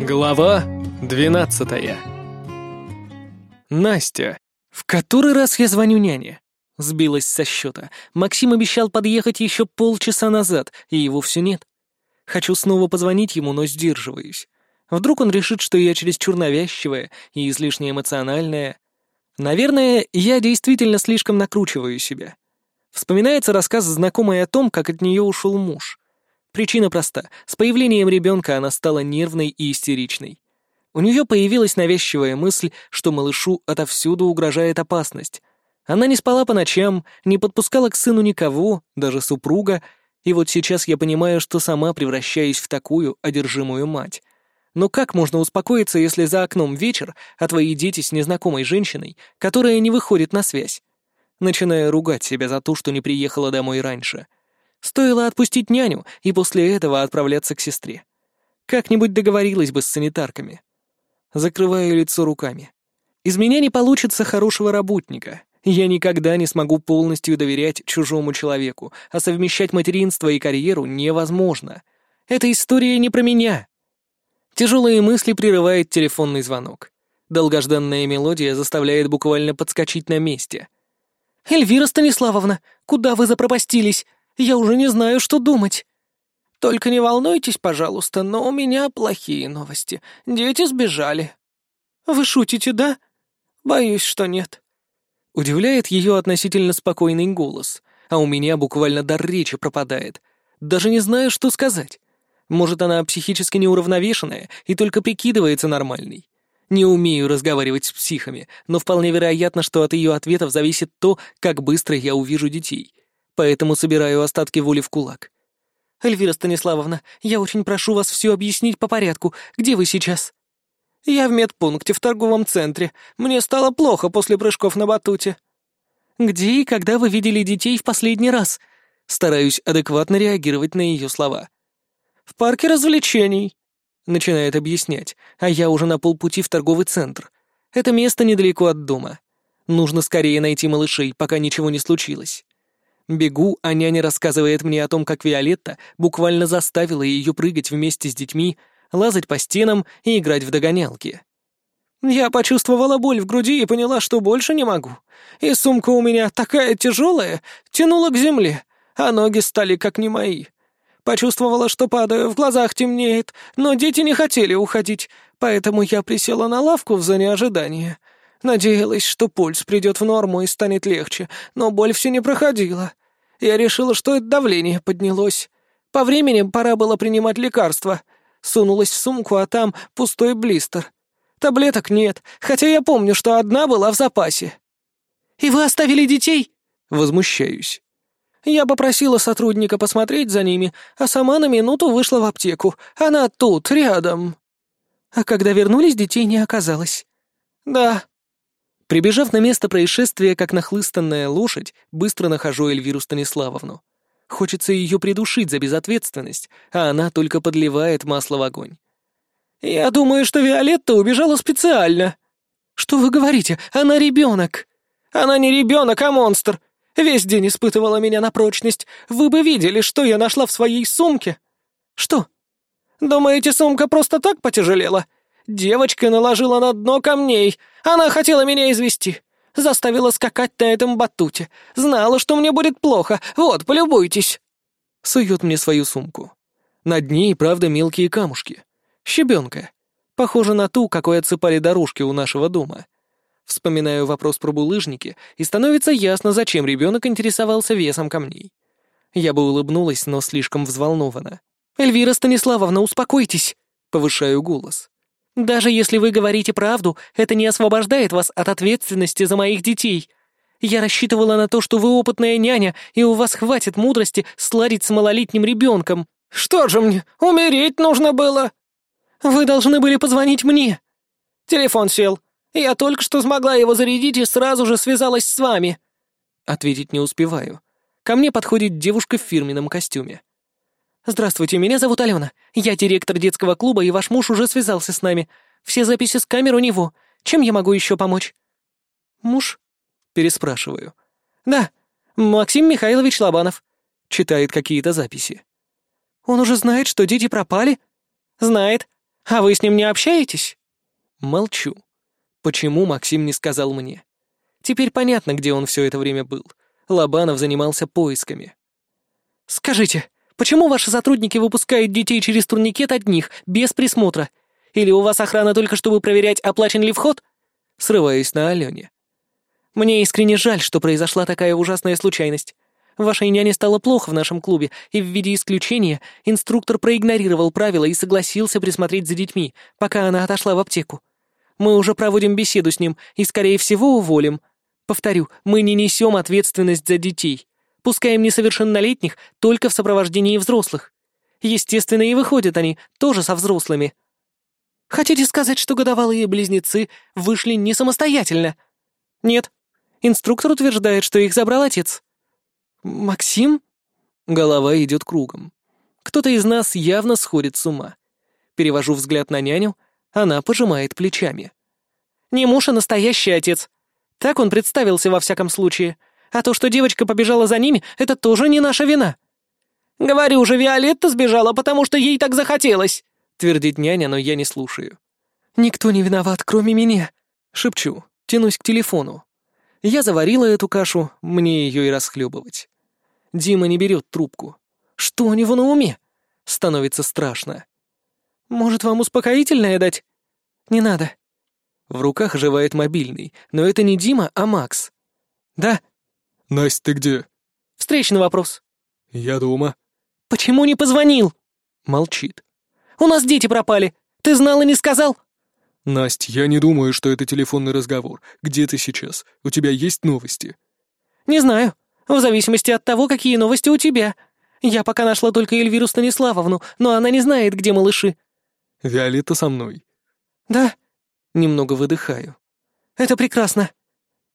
Глава 12 Настя. В который раз я звоню няне? Сбилась со счета. Максим обещал подъехать еще полчаса назад, и его все нет. Хочу снова позвонить ему, но сдерживаюсь. Вдруг он решит, что я чересчур навязчивая и излишне эмоциональная. Наверное, я действительно слишком накручиваю себя. Вспоминается рассказ знакомой о том, как от нее ушел муж. Причина проста. С появлением ребенка она стала нервной и истеричной. У нее появилась навязчивая мысль, что малышу отовсюду угрожает опасность. Она не спала по ночам, не подпускала к сыну никого, даже супруга, и вот сейчас я понимаю, что сама превращаюсь в такую одержимую мать. Но как можно успокоиться, если за окном вечер, а твои дети с незнакомой женщиной, которая не выходит на связь? Начинаю ругать себя за то, что не приехала домой раньше. Стоило отпустить няню и после этого отправляться к сестре. Как-нибудь договорилась бы с санитарками. Закрываю лицо руками. Из меня не получится хорошего работника. Я никогда не смогу полностью доверять чужому человеку, а совмещать материнство и карьеру невозможно. Эта история не про меня. Тяжелые мысли прерывает телефонный звонок. Долгожданная мелодия заставляет буквально подскочить на месте. «Эльвира Станиславовна, куда вы запропастились? Я уже не знаю, что думать». «Только не волнуйтесь, пожалуйста, но у меня плохие новости. Дети сбежали». «Вы шутите, да?» «Боюсь, что нет». Удивляет ее относительно спокойный голос, а у меня буквально дар речи пропадает. Даже не знаю, что сказать. Может, она психически неуравновешенная и только прикидывается нормальной. Не умею разговаривать с психами, но вполне вероятно, что от ее ответов зависит то, как быстро я увижу детей поэтому собираю остатки воли в кулак. «Эльвира Станиславовна, я очень прошу вас все объяснить по порядку. Где вы сейчас?» «Я в медпункте в торговом центре. Мне стало плохо после прыжков на батуте». «Где и когда вы видели детей в последний раз?» Стараюсь адекватно реагировать на ее слова. «В парке развлечений», — начинает объяснять, а я уже на полпути в торговый центр. Это место недалеко от дома. Нужно скорее найти малышей, пока ничего не случилось. Бегу, а няня рассказывает мне о том, как Виолетта буквально заставила ее прыгать вместе с детьми, лазать по стенам и играть в догонялки. Я почувствовала боль в груди и поняла, что больше не могу. И сумка у меня такая тяжелая, тянула к земле, а ноги стали как не мои. Почувствовала, что падаю, в глазах темнеет, но дети не хотели уходить, поэтому я присела на лавку в зоне ожидания — Надеялась, что пульс придет в норму и станет легче, но боль все не проходила. Я решила, что это давление поднялось. По времени пора было принимать лекарства. Сунулась в сумку, а там пустой блистер. Таблеток нет, хотя я помню, что одна была в запасе. «И вы оставили детей?» Возмущаюсь. Я попросила сотрудника посмотреть за ними, а сама на минуту вышла в аптеку. Она тут, рядом. А когда вернулись, детей не оказалось. Да, Прибежав на место происшествия, как нахлыстанная лошадь, быстро нахожу Эльвиру Станиславовну. Хочется ее придушить за безответственность, а она только подливает масло в огонь. «Я думаю, что Виолетта убежала специально». «Что вы говорите? Она ребенок!» «Она не ребенок, а монстр! Весь день испытывала меня на прочность. Вы бы видели, что я нашла в своей сумке!» «Что?» «Думаете, сумка просто так потяжелела? Девочка наложила на дно камней. Она хотела меня извести. Заставила скакать на этом батуте. Знала, что мне будет плохо. Вот, полюбуйтесь. Сует мне свою сумку. На дне правда мелкие камушки. Щебенка. Похоже на ту, какой отсыпали дорожки у нашего дома. Вспоминаю вопрос про булыжники, и становится ясно, зачем ребенок интересовался весом камней. Я бы улыбнулась, но слишком взволнована. «Эльвира Станиславовна, успокойтесь!» Повышаю голос. Даже если вы говорите правду, это не освобождает вас от ответственности за моих детей. Я рассчитывала на то, что вы опытная няня, и у вас хватит мудрости сладить с малолетним ребенком. Что же мне, умереть нужно было? Вы должны были позвонить мне. Телефон сел. Я только что смогла его зарядить и сразу же связалась с вами. Ответить не успеваю. Ко мне подходит девушка в фирменном костюме. «Здравствуйте, меня зовут Алена. Я директор детского клуба, и ваш муж уже связался с нами. Все записи с камер у него. Чем я могу еще помочь?» «Муж?» — переспрашиваю. «Да, Максим Михайлович Лобанов». Читает какие-то записи. «Он уже знает, что дети пропали?» «Знает. «А вы с ним не общаетесь?» Молчу. Почему Максим не сказал мне? Теперь понятно, где он все это время был. Лобанов занимался поисками. «Скажите, почему ваши сотрудники выпускают детей через турникет от них, без присмотра? Или у вас охрана только чтобы проверять, оплачен ли вход?» Срываюсь на Алене. «Мне искренне жаль, что произошла такая ужасная случайность. Вашей няне стало плохо в нашем клубе, и в виде исключения инструктор проигнорировал правила и согласился присмотреть за детьми, пока она отошла в аптеку. Мы уже проводим беседу с ним и, скорее всего, уволим. Повторю, мы не несем ответственность за детей. Пускаем несовершеннолетних только в сопровождении взрослых. Естественно, и выходят они тоже со взрослыми. Хотите сказать, что годовалые близнецы вышли не самостоятельно? Нет. Инструктор утверждает, что их забрал отец. «Максим?» Голова идет кругом. Кто-то из нас явно сходит с ума. Перевожу взгляд на няню, она пожимает плечами. «Не муж, а настоящий отец. Так он представился во всяком случае. А то, что девочка побежала за ними, это тоже не наша вина». «Говорю же, Виолетта сбежала, потому что ей так захотелось», — твердит няня, но я не слушаю. «Никто не виноват, кроме меня», — шепчу, тянусь к телефону. Я заварила эту кашу, мне ее и расхлебывать. Дима не берет трубку. Что у него на уме? Становится страшно. «Может, вам успокоительное дать?» «Не надо». В руках оживает мобильный, но это не Дима, а Макс. «Да». «Настя, ты где?» «Встречный вопрос». «Я дома». «Почему не позвонил?» Молчит. «У нас дети пропали. Ты знал и не сказал?» «Насть, я не думаю, что это телефонный разговор. Где ты сейчас? У тебя есть новости?» «Не знаю. В зависимости от того, какие новости у тебя. Я пока нашла только Эльвиру Станиславовну, но она не знает, где малыши». «Виолетта со мной». «Да». Немного выдыхаю. «Это прекрасно».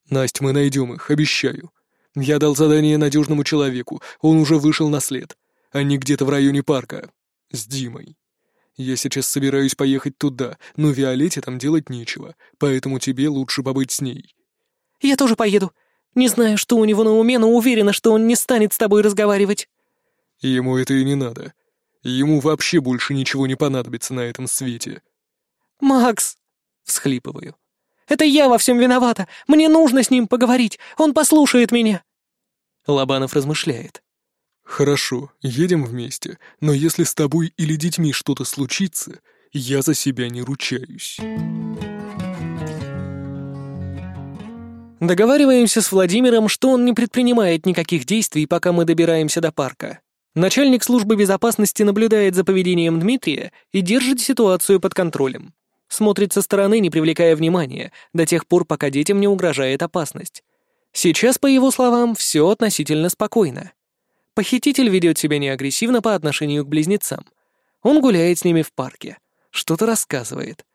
«Насть, мы найдем их, обещаю. Я дал задание надежному человеку, он уже вышел на след. Они где-то в районе парка. С Димой. Я сейчас собираюсь поехать туда, но Виолетте там делать нечего, поэтому тебе лучше побыть с ней». «Я тоже поеду. Не знаю, что у него на уме, но уверена, что он не станет с тобой разговаривать». Ему это и не надо. Ему вообще больше ничего не понадобится на этом свете. «Макс!» — всхлипываю. «Это я во всем виновата. Мне нужно с ним поговорить. Он послушает меня». Лобанов размышляет. «Хорошо, едем вместе, но если с тобой или детьми что-то случится, я за себя не ручаюсь». Договариваемся с Владимиром, что он не предпринимает никаких действий, пока мы добираемся до парка. Начальник службы безопасности наблюдает за поведением Дмитрия и держит ситуацию под контролем. Смотрит со стороны, не привлекая внимания, до тех пор, пока детям не угрожает опасность. Сейчас, по его словам, все относительно спокойно. Похититель ведет себя неагрессивно по отношению к близнецам. Он гуляет с ними в парке, что-то рассказывает.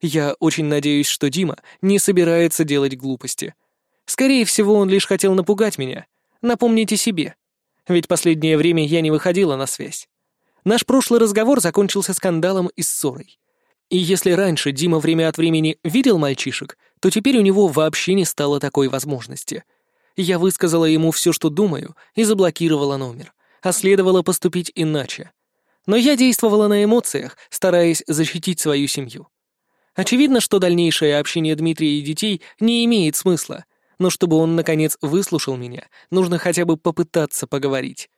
Я очень надеюсь, что Дима не собирается делать глупости — Скорее всего, он лишь хотел напугать меня. Напомните себе. Ведь последнее время я не выходила на связь. Наш прошлый разговор закончился скандалом и ссорой. И если раньше Дима время от времени видел мальчишек, то теперь у него вообще не стало такой возможности. Я высказала ему все, что думаю, и заблокировала номер, а следовало поступить иначе. Но я действовала на эмоциях, стараясь защитить свою семью. Очевидно, что дальнейшее общение Дмитрия и детей не имеет смысла — но чтобы он, наконец, выслушал меня, нужно хотя бы попытаться поговорить.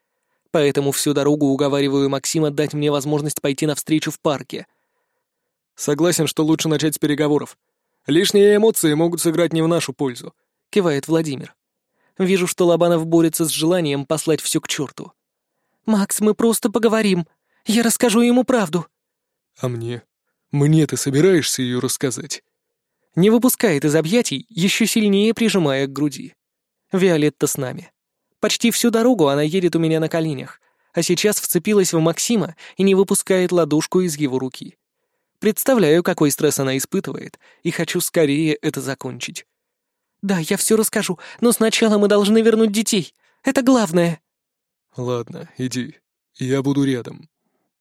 Поэтому всю дорогу уговариваю Максима дать мне возможность пойти навстречу в парке. «Согласен, что лучше начать с переговоров. Лишние эмоции могут сыграть не в нашу пользу», — кивает Владимир. Вижу, что Лобанов борется с желанием послать все к черту. «Макс, мы просто поговорим. Я расскажу ему правду». «А мне? Мне ты собираешься ее рассказать?» Не выпускает из объятий, еще сильнее прижимая к груди. Виолетта с нами. Почти всю дорогу она едет у меня на коленях, а сейчас вцепилась в Максима и не выпускает ладошку из его руки. Представляю, какой стресс она испытывает, и хочу скорее это закончить. «Да, я все расскажу, но сначала мы должны вернуть детей. Это главное». «Ладно, иди. Я буду рядом».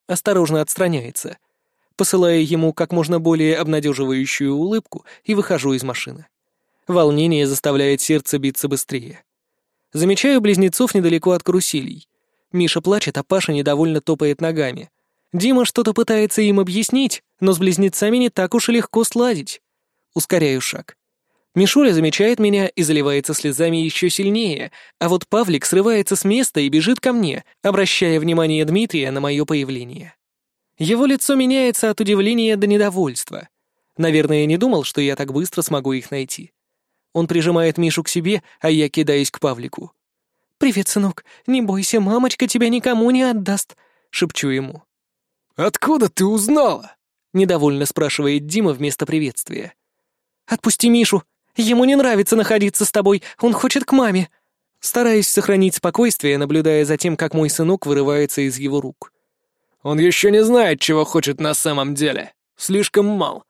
Осторожно отстраняется, посылая ему как можно более обнадеживающую улыбку и выхожу из машины. Волнение заставляет сердце биться быстрее. Замечаю близнецов недалеко от каруселей. Миша плачет, а Паша недовольно топает ногами. Дима что-то пытается им объяснить, но с близнецами не так уж и легко сладить. Ускоряю шаг. Мишуля замечает меня и заливается слезами еще сильнее, а вот Павлик срывается с места и бежит ко мне, обращая внимание Дмитрия на мое появление. Его лицо меняется от удивления до недовольства. Наверное, не думал, что я так быстро смогу их найти. Он прижимает Мишу к себе, а я кидаюсь к Павлику. «Привет, сынок. Не бойся, мамочка тебя никому не отдаст», — шепчу ему. «Откуда ты узнала?» — недовольно спрашивает Дима вместо приветствия. «Отпусти Мишу. Ему не нравится находиться с тобой. Он хочет к маме». Стараюсь сохранить спокойствие, наблюдая за тем, как мой сынок вырывается из его рук. «Он еще не знает, чего хочет на самом деле. Слишком мал».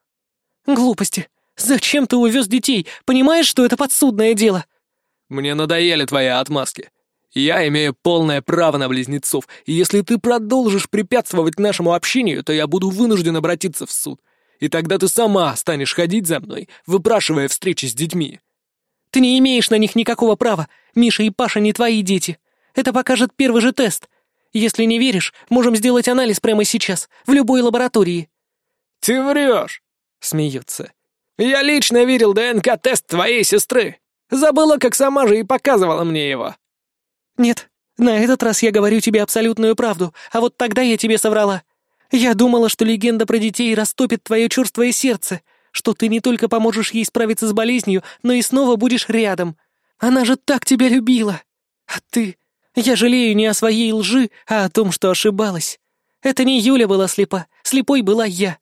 «Глупости. Зачем ты увез детей? Понимаешь, что это подсудное дело?» «Мне надоели твои отмазки. Я имею полное право на близнецов, и если ты продолжишь препятствовать нашему общению, то я буду вынужден обратиться в суд. И тогда ты сама станешь ходить за мной, выпрашивая встречи с детьми». «Ты не имеешь на них никакого права. Миша и Паша не твои дети. Это покажет первый же тест. Если не веришь, можем сделать анализ прямо сейчас, в любой лаборатории». «Ты врешь!» — смеется. «Я лично видел ДНК-тест твоей сестры. Забыла, как сама же и показывала мне его». «Нет, на этот раз я говорю тебе абсолютную правду, а вот тогда я тебе соврала. Я думала, что легенда про детей растопит твое чувствое сердце, что ты не только поможешь ей справиться с болезнью, но и снова будешь рядом. Она же так тебя любила. А ты... Я жалею не о своей лжи, а о том, что ошибалась. Это не Юля была слепа, слепой была я.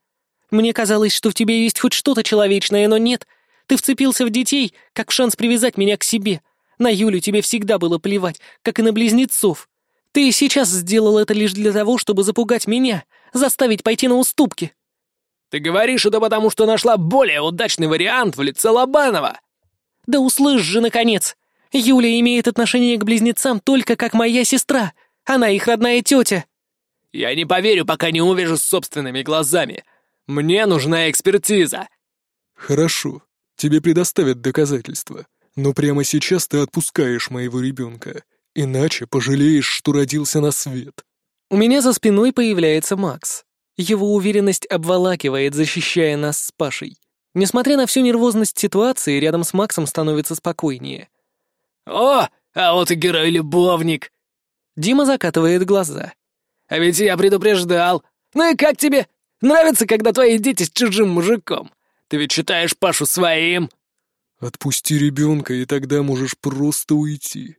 Мне казалось, что в тебе есть хоть что-то человечное, но нет. Ты вцепился в детей, как шанс привязать меня к себе. На Юлю тебе всегда было плевать, как и на близнецов. Ты и сейчас сделал это лишь для того, чтобы запугать меня, заставить пойти на уступки». «Ты говоришь это потому, что нашла более удачный вариант в лице Лобанова!» «Да услышь же, наконец! Юля имеет отношение к близнецам только как моя сестра. Она их родная тетя». «Я не поверю, пока не увижу собственными глазами. Мне нужна экспертиза». «Хорошо, тебе предоставят доказательства, но прямо сейчас ты отпускаешь моего ребенка, иначе пожалеешь, что родился на свет». У меня за спиной появляется Макс. Его уверенность обволакивает, защищая нас с Пашей. Несмотря на всю нервозность ситуации, рядом с Максом становится спокойнее. «О, а вот и герой-любовник!» Дима закатывает глаза. «А ведь я предупреждал. Ну и как тебе? Нравится, когда твои дети с чужим мужиком? Ты ведь считаешь Пашу своим?» «Отпусти ребенка, и тогда можешь просто уйти.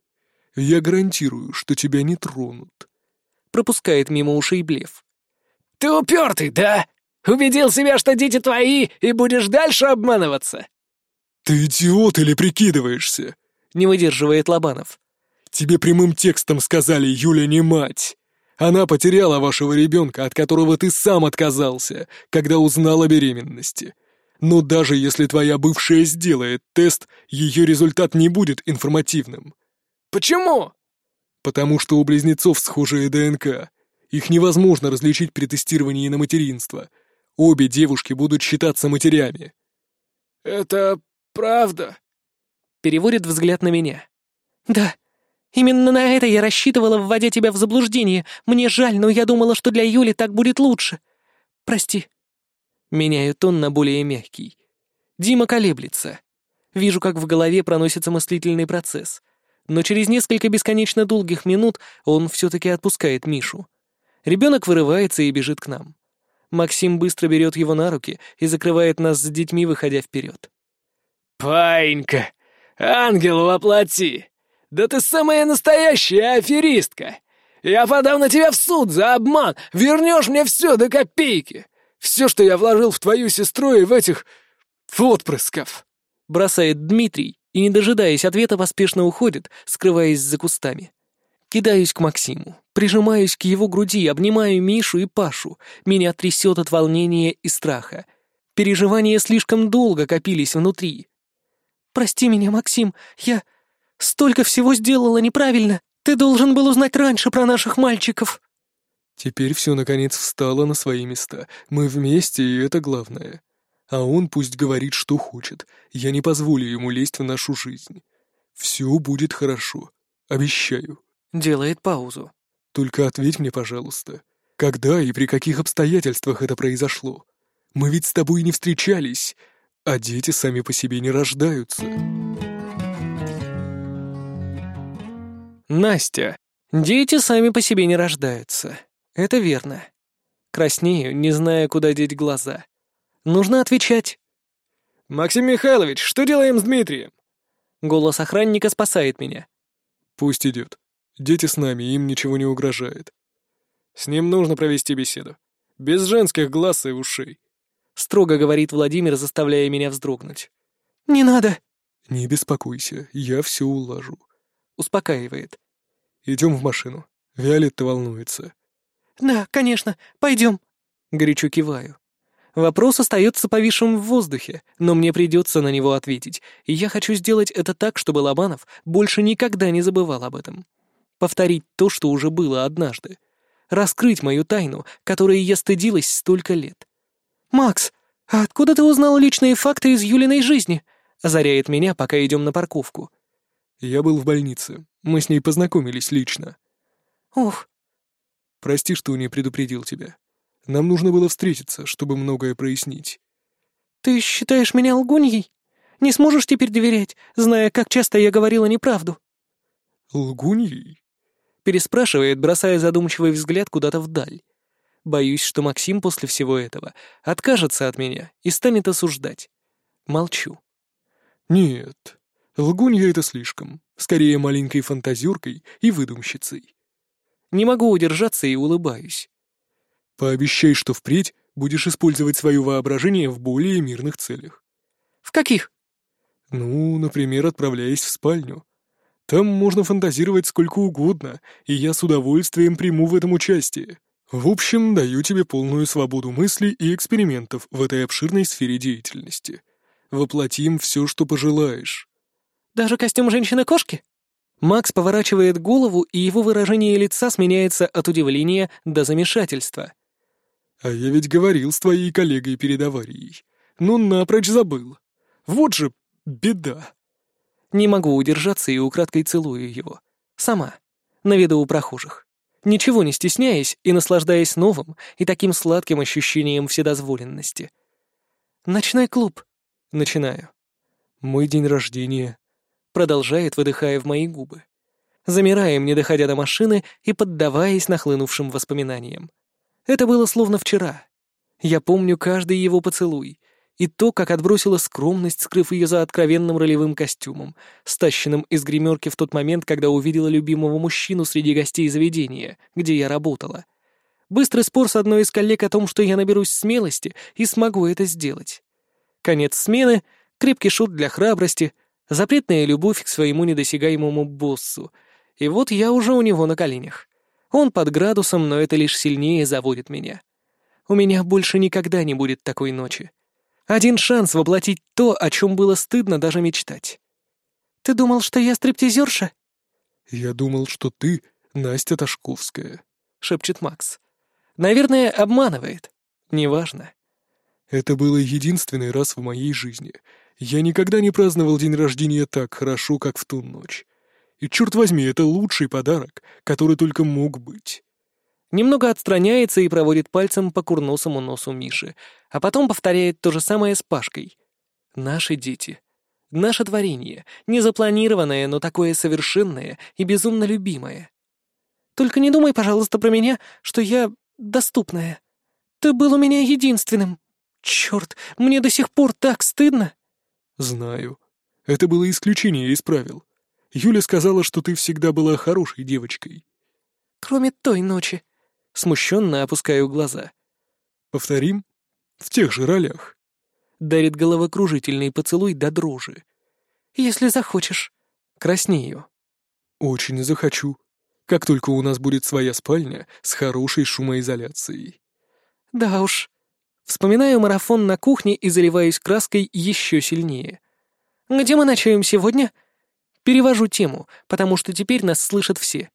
Я гарантирую, что тебя не тронут», — пропускает мимо ушей блеф. «Ты упертый, да? Убедил себя, что дети твои, и будешь дальше обманываться?» «Ты идиот или прикидываешься?» — не выдерживает Лобанов. «Тебе прямым текстом сказали, Юля не мать. Она потеряла вашего ребенка, от которого ты сам отказался, когда узнал о беременности. Но даже если твоя бывшая сделает тест, ее результат не будет информативным». «Почему?» «Потому что у близнецов схожая ДНК. Их невозможно различить при тестировании на материнство. Обе девушки будут считаться матерями». «Это правда?» Переводит взгляд на меня. «Да, именно на это я рассчитывала, вводя тебя в заблуждение. Мне жаль, но я думала, что для Юли так будет лучше. Прости». Меняю тон на более мягкий. Дима колеблется. Вижу, как в голове проносится мыслительный процесс. Но через несколько бесконечно долгих минут он все-таки отпускает Мишу. Ребенок вырывается и бежит к нам. Максим быстро берет его на руки и закрывает нас с детьми, выходя вперед. «Паинька! Ангел воплоти! Да ты самая настоящая аферистка! Я подам на тебя в суд за обман! Вернешь мне все до копейки! Все, что я вложил в твою сестру и в этих... отпрысков!» Бросает Дмитрий и, не дожидаясь ответа, поспешно уходит, скрываясь за кустами. Кидаюсь к Максиму, прижимаюсь к его груди, обнимаю Мишу и Пашу. Меня трясет от волнения и страха. Переживания слишком долго копились внутри. «Прости меня, Максим, я столько всего сделала неправильно. Ты должен был узнать раньше про наших мальчиков». Теперь все наконец встало на свои места. Мы вместе, и это главное. А он пусть говорит, что хочет. Я не позволю ему лезть в нашу жизнь. Все будет хорошо. Обещаю. Делает паузу. «Только ответь мне, пожалуйста, когда и при каких обстоятельствах это произошло? Мы ведь с тобой не встречались, а дети сами по себе не рождаются. Настя. Дети сами по себе не рождаются. Это верно. Краснею, не зная, куда деть глаза. Нужно отвечать. «Максим Михайлович, что делаем с Дмитрием?» Голос охранника спасает меня. Пусть идет. Дети с нами, им ничего не угрожает. С ним нужно провести беседу. Без женских глаз и ушей. Строго говорит Владимир, заставляя меня вздрогнуть. «Не надо!» «Не беспокойся, я все улажу». Успокаивает. Идем в машину. Виолетта волнуется. «Да, конечно, пойдем». Горячо киваю. Вопрос остается повисшим в воздухе, но мне придется на него ответить, и я хочу сделать это так, чтобы Лобанов больше никогда не забывал об этом. Повторить то, что уже было однажды. Раскрыть мою тайну, которой я стыдилась столько лет. «Макс, а откуда ты узнал личные факты из Юлиной жизни?» озаряет меня, пока идем на парковку. «Я был в больнице. Мы с ней познакомились лично». «Ох». «Прости, что не предупредил тебя. Нам нужно было встретиться, чтобы многое прояснить. «Ты считаешь меня лгуньей? Не сможешь теперь доверять, зная, как часто я говорила неправду?» «Лгуньей?» Переспрашивает, бросая задумчивый взгляд куда-то вдаль. Боюсь, что Максим после всего этого откажется от меня и станет осуждать. Молчу. «Нет, лгунья — это слишком. Скорее, маленькой фантазеркой и выдумщицей». Не могу удержаться и улыбаюсь. Пообещай, что впредь будешь использовать свое воображение в более мирных целях. В каких? Ну, например, отправляясь в спальню. Там можно фантазировать сколько угодно, и я с удовольствием приму в этом участие. В общем, даю тебе полную свободу мыслей и экспериментов в этой обширной сфере деятельности. Воплотим все, что пожелаешь. Даже костюм женщины-кошки? Макс поворачивает голову, и его выражение лица сменяется от удивления до замешательства. А я ведь говорил с твоей коллегой перед аварией. Но напрочь забыл. Вот же беда. Не могу удержаться и украдкой целую его. Сама. На виду у прохожих. Ничего не стесняясь и наслаждаясь новым и таким сладким ощущением вседозволенности. «Ночной клуб». Начинаю. «Мой день рождения». Продолжает, выдыхая в мои губы. Замираем, не доходя до машины и поддаваясь нахлынувшим воспоминаниям. Это было словно вчера. Я помню каждый его поцелуй, и то, как отбросила скромность, скрыв ее за откровенным ролевым костюмом, стащенным из гримерки в тот момент, когда увидела любимого мужчину среди гостей заведения, где я работала. Быстрый спор с одной из коллег о том, что я наберусь смелости и смогу это сделать. Конец смены, крепкий шут для храбрости, запретная любовь к своему недосягаемому боссу. И вот я уже у него на коленях. Он под градусом, но это лишь сильнее заводит меня. У меня больше никогда не будет такой ночи. Один шанс воплотить то, о чем было стыдно даже мечтать. «Ты думал, что я стриптизерша?» «Я думал, что ты Настя Ташковская», — шепчет Макс. «Наверное, обманывает. Неважно». «Это было единственный раз в моей жизни. Я никогда не праздновал день рождения так хорошо, как в ту ночь. И, черт возьми, это лучший подарок, который только мог быть. Немного отстраняется и проводит пальцем по курносому носу Миши, а потом повторяет то же самое с Пашкой. Наши дети. Наше творение, незапланированное, но такое совершенное и безумно любимое. Только не думай, пожалуйста, про меня, что я доступная. Ты был у меня единственным. Черт, мне до сих пор так стыдно. Знаю. Это было исключение из правил. Юля сказала, что ты всегда была хорошей девочкой. Кроме той ночи. Смущенно опускаю глаза. Повторим? В тех же ролях. Дарит головокружительный поцелуй до дрожи. Если захочешь. Краснею. Очень захочу. Как только у нас будет своя спальня с хорошей шумоизоляцией. Да уж. Вспоминаю марафон на кухне и заливаюсь краской еще сильнее. Где мы ночуем сегодня? — Перевожу тему, потому что теперь нас слышат все.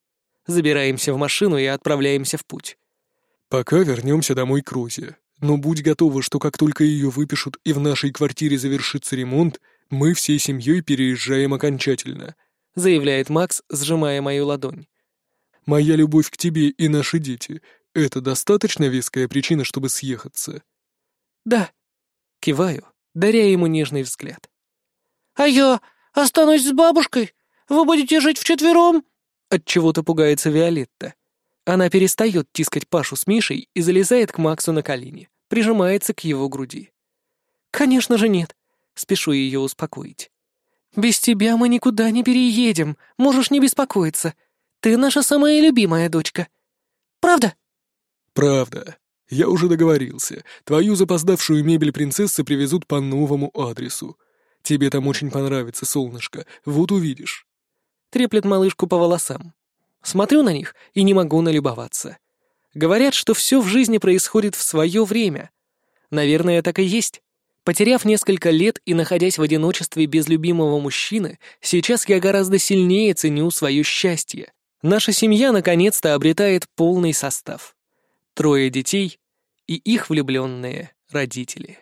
Забираемся в машину и отправляемся в путь. Пока вернемся домой к Розе. Но будь готова, что как только ее выпишут и в нашей квартире завершится ремонт, мы всей семьей переезжаем окончательно», — заявляет Макс, сжимая мою ладонь. «Моя любовь к тебе и наши дети — это достаточно веская причина, чтобы съехаться?» «Да», Киваю, даря ему нежный взгляд. «А я останусь с бабушкой? Вы будете жить вчетвером?» Отчего-то пугается Виолетта. Она перестает тискать Пашу с Мишей и залезает к Максу на колени, прижимается к его груди. «Конечно же нет», — спешу ее успокоить. «Без тебя мы никуда не переедем, можешь не беспокоиться. Ты наша самая любимая дочка. Правда?» «Правда. Я уже договорился. Твою запоздавшую мебель принцессы привезут по новому адресу. Тебе там очень понравится, солнышко, вот увидишь». Треплет малышку по волосам. Смотрю на них и не могу налюбоваться. Говорят, что все в жизни происходит в свое время. Наверное, так и есть. Потеряв несколько лет и находясь в одиночестве без любимого мужчины, сейчас я гораздо сильнее ценю свое счастье. Наша семья наконец-то обретает полный состав. Трое детей и их влюбленные родители.